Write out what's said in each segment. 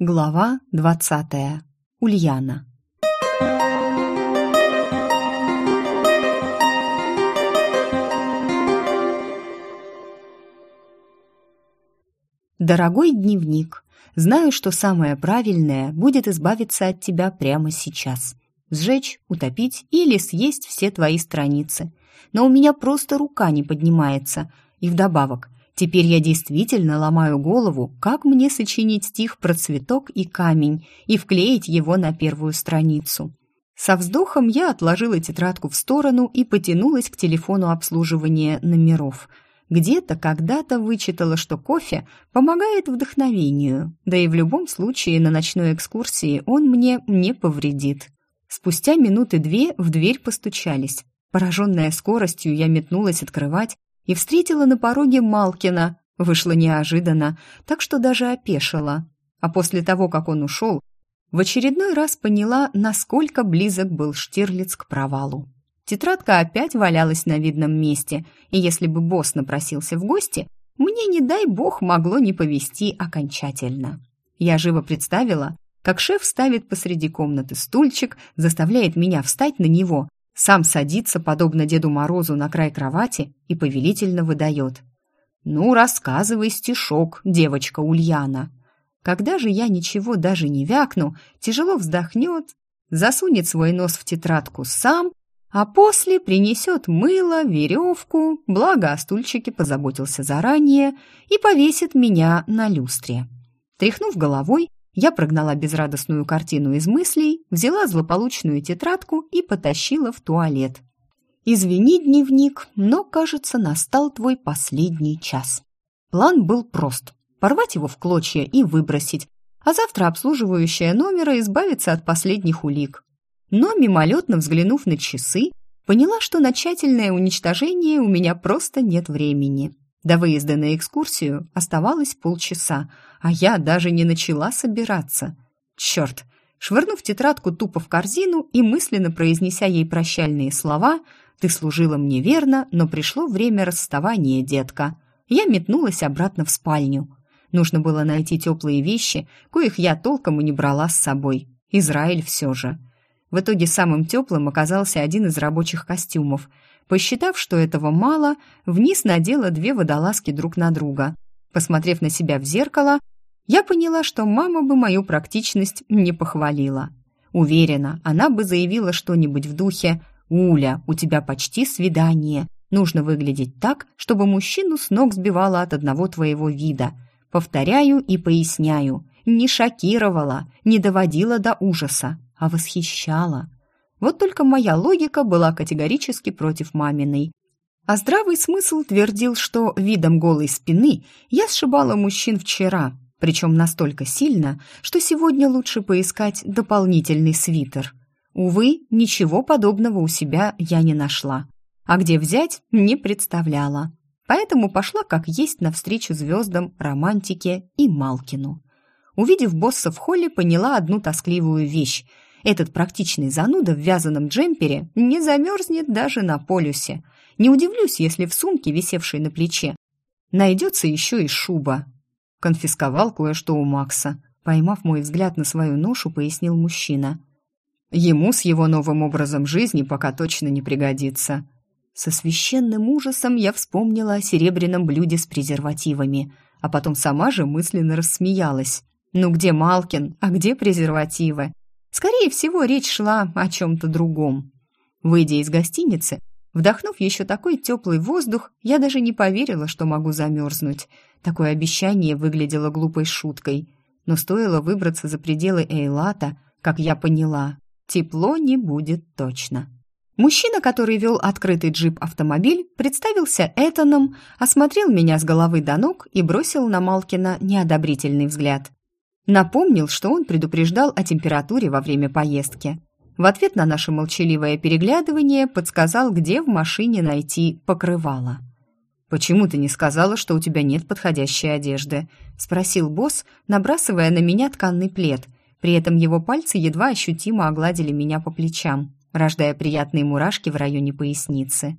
Глава двадцатая. Ульяна. Дорогой дневник, знаю, что самое правильное будет избавиться от тебя прямо сейчас. Сжечь, утопить или съесть все твои страницы. Но у меня просто рука не поднимается. И вдобавок, Теперь я действительно ломаю голову, как мне сочинить стих про цветок и камень и вклеить его на первую страницу. Со вздохом я отложила тетрадку в сторону и потянулась к телефону обслуживания номеров. Где-то когда-то вычитала, что кофе помогает вдохновению, да и в любом случае на ночной экскурсии он мне не повредит. Спустя минуты две в дверь постучались. Пораженная скоростью, я метнулась открывать и встретила на пороге Малкина. Вышло неожиданно, так что даже опешила. А после того, как он ушел, в очередной раз поняла, насколько близок был Штирлиц к провалу. Тетрадка опять валялась на видном месте, и если бы босс напросился в гости, мне, не дай бог, могло не повести окончательно. Я живо представила, как шеф ставит посреди комнаты стульчик, заставляет меня встать на него сам садится, подобно Деду Морозу, на край кровати и повелительно выдает. «Ну, рассказывай стишок, девочка Ульяна». Когда же я ничего даже не вякну, тяжело вздохнет, засунет свой нос в тетрадку сам, а после принесет мыло, веревку, благо о стульчике позаботился заранее, и повесит меня на люстре. Тряхнув головой, я прогнала безрадостную картину из мыслей, взяла злополучную тетрадку и потащила в туалет. «Извини, дневник, но, кажется, настал твой последний час». План был прост – порвать его в клочья и выбросить, а завтра обслуживающая номера избавиться от последних улик. Но, мимолетно взглянув на часы, поняла, что на тщательное уничтожение у меня просто нет времени. До выезда на экскурсию оставалось полчаса, а я даже не начала собираться. Черт! Швырнув тетрадку тупо в корзину и мысленно произнеся ей прощальные слова «Ты служила мне верно, но пришло время расставания, детка», я метнулась обратно в спальню. Нужно было найти теплые вещи, коих я толком и не брала с собой. Израиль все же. В итоге самым теплым оказался один из рабочих костюмов – Посчитав, что этого мало, вниз надела две водолазки друг на друга. Посмотрев на себя в зеркало, я поняла, что мама бы мою практичность не похвалила. Уверена, она бы заявила что-нибудь в духе «Уля, у тебя почти свидание. Нужно выглядеть так, чтобы мужчину с ног сбивало от одного твоего вида. Повторяю и поясняю. Не шокировала, не доводила до ужаса, а восхищала. Вот только моя логика была категорически против маминой. А здравый смысл твердил, что видом голой спины я сшибала мужчин вчера, причем настолько сильно, что сегодня лучше поискать дополнительный свитер. Увы, ничего подобного у себя я не нашла. А где взять, не представляла. Поэтому пошла как есть навстречу звездам, романтике и Малкину. Увидев босса в холле, поняла одну тоскливую вещь – этот практичный зануда в вязаном джемпере не замерзнет даже на полюсе. Не удивлюсь, если в сумке, висевшей на плече, найдется еще и шуба. Конфисковал кое-что у Макса. Поймав мой взгляд на свою ношу, пояснил мужчина. Ему с его новым образом жизни пока точно не пригодится. Со священным ужасом я вспомнила о серебряном блюде с презервативами, а потом сама же мысленно рассмеялась. Ну где Малкин, а где презервативы? Скорее всего, речь шла о чем-то другом. Выйдя из гостиницы, вдохнув еще такой теплый воздух, я даже не поверила, что могу замерзнуть. Такое обещание выглядело глупой шуткой. Но стоило выбраться за пределы Эйлата, как я поняла, тепло не будет точно. Мужчина, который вел открытый джип-автомобиль, представился Этаном, осмотрел меня с головы до ног и бросил на Малкина неодобрительный взгляд. Напомнил, что он предупреждал о температуре во время поездки. В ответ на наше молчаливое переглядывание подсказал, где в машине найти покрывало. «Почему ты не сказала, что у тебя нет подходящей одежды?» — спросил босс, набрасывая на меня тканный плед. При этом его пальцы едва ощутимо огладили меня по плечам, рождая приятные мурашки в районе поясницы.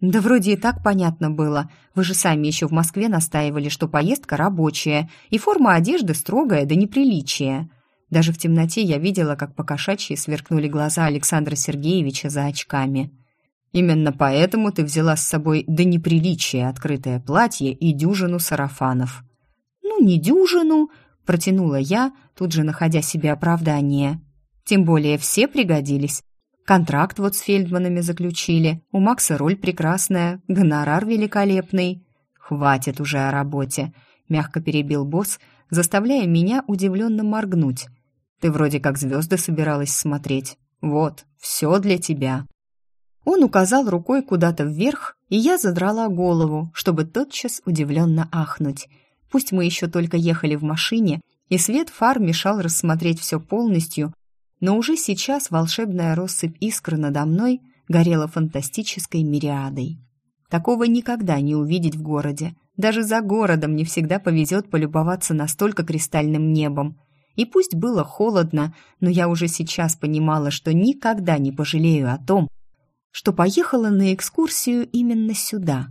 Да вроде и так понятно было. Вы же сами еще в Москве настаивали, что поездка рабочая, и форма одежды строгая до неприличия. Даже в темноте я видела, как покошачьи сверкнули глаза Александра Сергеевича за очками. Именно поэтому ты взяла с собой до неприличия открытое платье и дюжину сарафанов. Ну, не дюжину, протянула я, тут же находя себе оправдание. Тем более все пригодились. Контракт вот с Фельдманами заключили. У Макса роль прекрасная, гонорар великолепный. Хватит уже о работе, мягко перебил босс, заставляя меня удивленно моргнуть. Ты вроде как звезды собиралась смотреть. Вот, все для тебя. Он указал рукой куда-то вверх, и я задрала голову, чтобы тотчас удивленно ахнуть. Пусть мы еще только ехали в машине, и свет фар мешал рассмотреть все полностью, но уже сейчас волшебная россыпь искр надо мной горела фантастической мириадой. Такого никогда не увидеть в городе. Даже за городом не всегда повезет полюбоваться настолько кристальным небом. И пусть было холодно, но я уже сейчас понимала, что никогда не пожалею о том, что поехала на экскурсию именно сюда.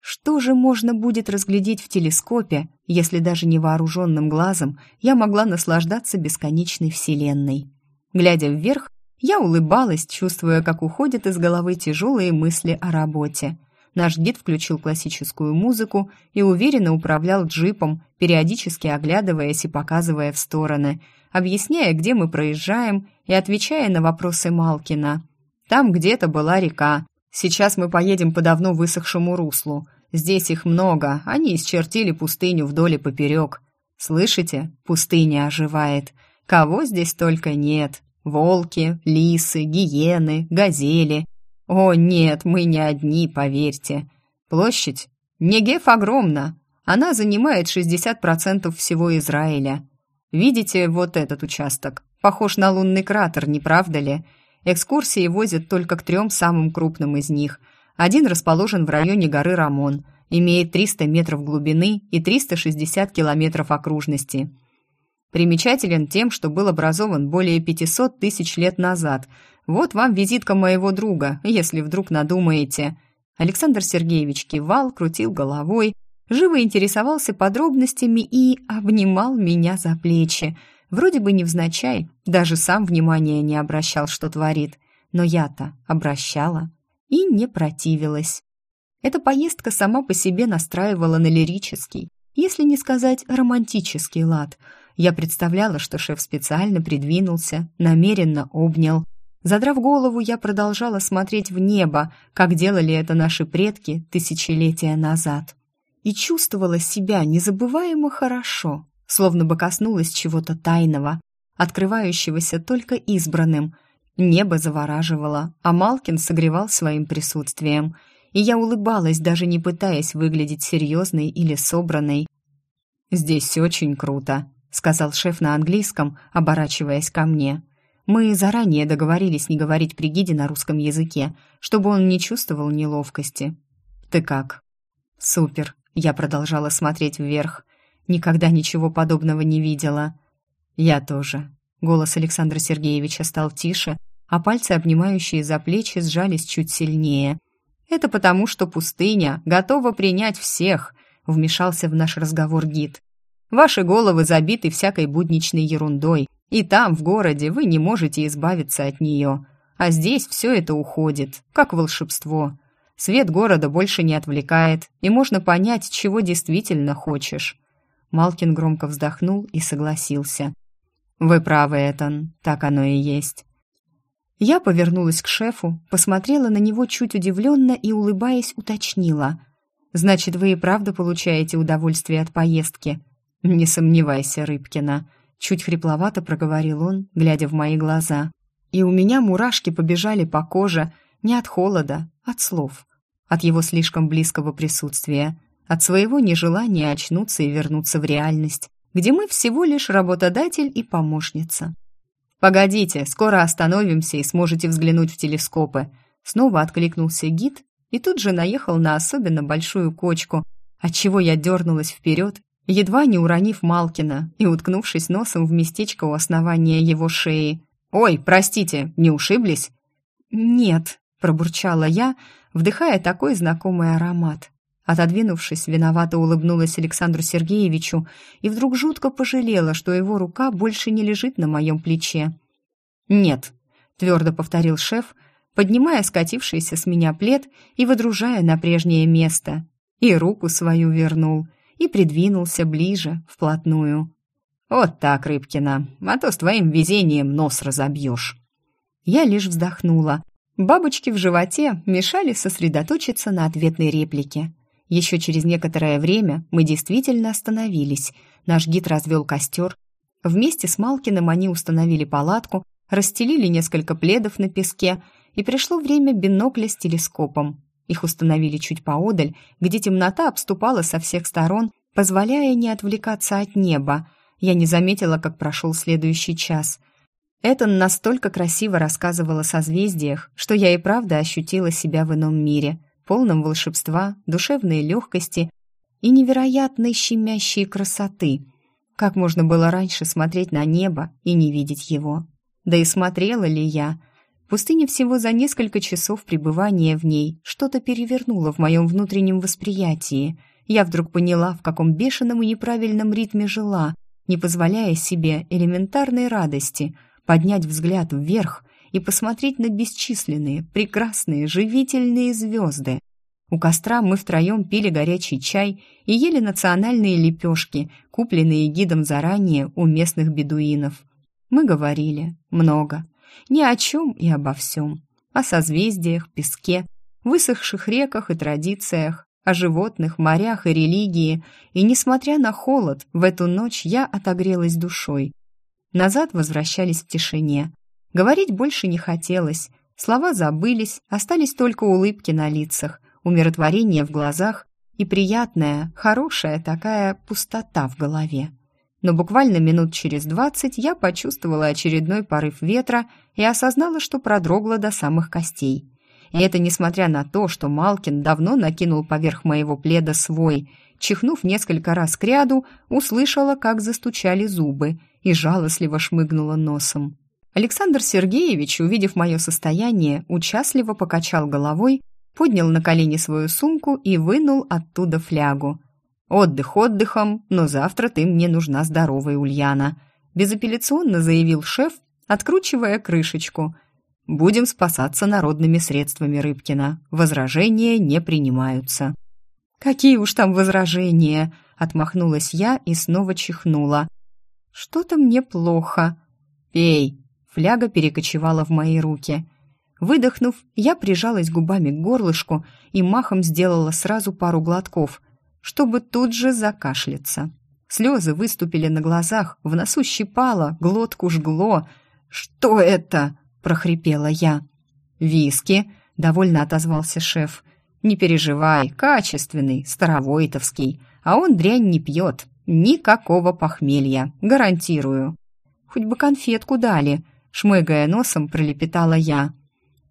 Что же можно будет разглядеть в телескопе, если даже невооруженным глазом я могла наслаждаться бесконечной вселенной? Глядя вверх, я улыбалась, чувствуя, как уходят из головы тяжелые мысли о работе. Наш гид включил классическую музыку и уверенно управлял джипом, периодически оглядываясь и показывая в стороны, объясняя, где мы проезжаем, и отвечая на вопросы Малкина. Там где-то была река. Сейчас мы поедем по давно высохшему руслу. Здесь их много, они исчертили пустыню вдоль и поперек. Слышите? Пустыня оживает. Кого здесь только нет. Волки, лисы, гиены, газели. О, нет, мы не одни, поверьте. Площадь? Негев огромна. Она занимает 60% всего Израиля. Видите вот этот участок? Похож на лунный кратер, не правда ли? Экскурсии возят только к трем самым крупным из них – один расположен в районе горы Рамон, имеет 300 метров глубины и 360 километров окружности. Примечателен тем, что был образован более 500 тысяч лет назад. Вот вам визитка моего друга, если вдруг надумаете. Александр Сергеевич кивал, крутил головой, живо интересовался подробностями и обнимал меня за плечи. Вроде бы невзначай, даже сам внимания не обращал, что творит. Но я-то обращала и не противилась. Эта поездка сама по себе настраивала на лирический, если не сказать романтический лад. Я представляла, что шеф специально придвинулся, намеренно обнял. Задрав голову, я продолжала смотреть в небо, как делали это наши предки тысячелетия назад. И чувствовала себя незабываемо хорошо, словно бы коснулась чего-то тайного, открывающегося только избранным – Небо завораживало, а Малкин согревал своим присутствием, и я улыбалась, даже не пытаясь выглядеть серьезной или собранной. «Здесь очень круто», — сказал шеф на английском, оборачиваясь ко мне. Мы заранее договорились не говорить при гиде на русском языке, чтобы он не чувствовал неловкости. «Ты как?» «Супер», — я продолжала смотреть вверх. Никогда ничего подобного не видела. «Я тоже». Голос Александра Сергеевича стал тише, а пальцы, обнимающие за плечи, сжались чуть сильнее. «Это потому, что пустыня готова принять всех», — вмешался в наш разговор гид. «Ваши головы забиты всякой будничной ерундой, и там, в городе, вы не можете избавиться от нее. А здесь все это уходит, как волшебство. Свет города больше не отвлекает, и можно понять, чего действительно хочешь». Малкин громко вздохнул и согласился. «Вы правы, Этан, так оно и есть. Я повернулась к шефу, посмотрела на него чуть удивленно и, улыбаясь, уточнила. «Значит, вы и правда получаете удовольствие от поездки?» «Не сомневайся, Рыбкина», — чуть хрипловато проговорил он, глядя в мои глаза. И у меня мурашки побежали по коже не от холода, от слов, от его слишком близкого присутствия, от своего нежелания очнуться и вернуться в реальность, где мы всего лишь работодатель и помощница. «Погодите, скоро остановимся и сможете взглянуть в телескопы». Снова откликнулся гид и тут же наехал на особенно большую кочку, отчего я дернулась вперед, едва не уронив Малкина и уткнувшись носом в местечко у основания его шеи. «Ой, простите, не ушиблись?» «Нет», — пробурчала я, вдыхая такой знакомый аромат. Отодвинувшись, виновато улыбнулась Александру Сергеевичу и вдруг жутко пожалела, что его рука больше не лежит на моем плече. «Нет», — твердо повторил шеф, поднимая скатившийся с меня плед и выдружая на прежнее место. И руку свою вернул, и придвинулся ближе, вплотную. «Вот так, Рыбкина, а то с твоим везением нос разобьешь». Я лишь вздохнула. Бабочки в животе мешали сосредоточиться на ответной реплике. Еще через некоторое время мы действительно остановились. Наш гид развел костер. Вместе с Малкиным они установили палатку, расстелили несколько пледов на песке, и пришло время бинокля с телескопом. Их установили чуть поодаль, где темнота обступала со всех сторон, позволяя не отвлекаться от неба. Я не заметила, как прошел следующий час. Этон настолько красиво рассказывал о созвездиях, что я и правда ощутила себя в ином мире – полном волшебства, душевной легкости и невероятной щемящей красоты. Как можно было раньше смотреть на небо и не видеть его? Да и смотрела ли я? Пустыня всего за несколько часов пребывания в ней что-то перевернула в моем внутреннем восприятии. Я вдруг поняла, в каком бешеном и неправильном ритме жила, не позволяя себе элементарной радости поднять взгляд вверх и посмотреть на бесчисленные, прекрасные, живительные звезды. У костра мы втроем пили горячий чай и ели национальные лепешки, купленные гидом заранее у местных бедуинов. Мы говорили много, ни о чем и обо всем. О созвездиях, песке, высохших реках и традициях, о животных, морях и религии, и, несмотря на холод, в эту ночь я отогрелась душой. Назад возвращались в тишине, Говорить больше не хотелось. Слова забылись, остались только улыбки на лицах, умиротворение в глазах и приятная, хорошая такая пустота в голове. Но буквально минут через двадцать я почувствовала очередной порыв ветра и осознала, что продрогла до самых костей. И это несмотря на то, что Малкин давно накинул поверх моего пледа свой. Чихнув несколько раз к ряду, услышала, как застучали зубы, и жалостливо шмыгнула носом. Александр Сергеевич, увидев мое состояние, участливо покачал головой, поднял на колени свою сумку и вынул оттуда флягу. «Отдых отдыхом, но завтра ты мне нужна здоровая, Ульяна», безапелляционно заявил шеф, откручивая крышечку. «Будем спасаться народными средствами Рыбкина. Возражения не принимаются». «Какие уж там возражения!» — отмахнулась я и снова чихнула. «Что-то мне плохо». «Пей», Фляга перекочевала в мои руки. Выдохнув, я прижалась губами к горлышку и махом сделала сразу пару глотков, чтобы тут же закашляться. Слезы выступили на глазах, в носу щипало, глотку жгло. «Что это?» – прохрипела я. «Виски», – довольно отозвался шеф. «Не переживай, качественный, старовойтовский, а он дрянь не пьет. Никакого похмелья, гарантирую». «Хоть бы конфетку дали», шмыгая носом, пролепетала я.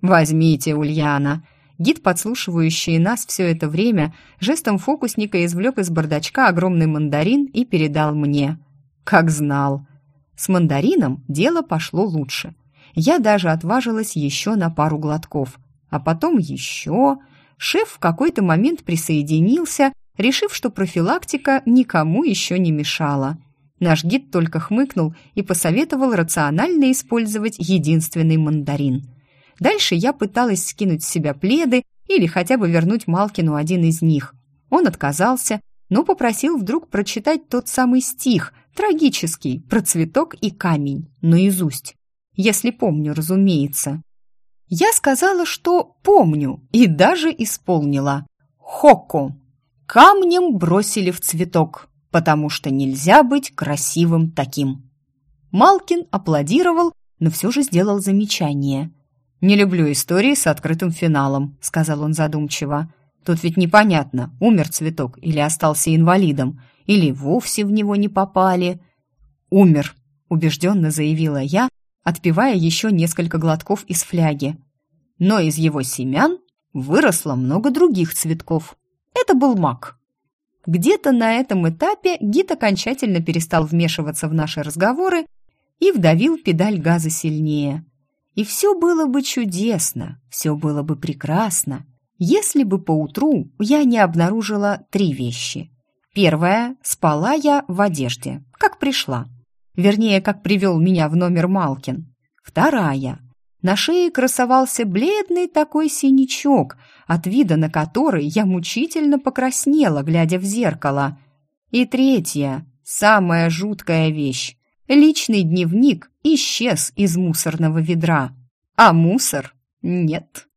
«Возьмите, Ульяна!» Гид, подслушивающий нас все это время, жестом фокусника извлек из бардачка огромный мандарин и передал мне. Как знал. С мандарином дело пошло лучше. Я даже отважилась еще на пару глотков. А потом еще... Шеф в какой-то момент присоединился, решив, что профилактика никому еще не мешала. Наш гид только хмыкнул и посоветовал рационально использовать единственный мандарин. Дальше я пыталась скинуть с себя пледы или хотя бы вернуть Малкину один из них. Он отказался, но попросил вдруг прочитать тот самый стих, трагический, про цветок и камень, наизусть. Если помню, разумеется. Я сказала, что помню, и даже исполнила. Хоко. Камнем бросили в цветок потому что нельзя быть красивым таким. Малкин аплодировал, но все же сделал замечание. «Не люблю истории с открытым финалом», — сказал он задумчиво. «Тут ведь непонятно, умер цветок или остался инвалидом, или вовсе в него не попали». «Умер», — убежденно заявила я, отпивая еще несколько глотков из фляги. Но из его семян выросло много других цветков. Это был мак. Где-то на этом этапе гид окончательно перестал вмешиваться в наши разговоры и вдавил педаль газа сильнее. И все было бы чудесно, все было бы прекрасно, если бы поутру я не обнаружила три вещи. Первая – спала я в одежде, как пришла. Вернее, как привел меня в номер Малкин. Вторая – на шее красовался бледный такой синячок, от вида на который я мучительно покраснела, глядя в зеркало. И третья, самая жуткая вещь – личный дневник исчез из мусорного ведра, а мусор – нет.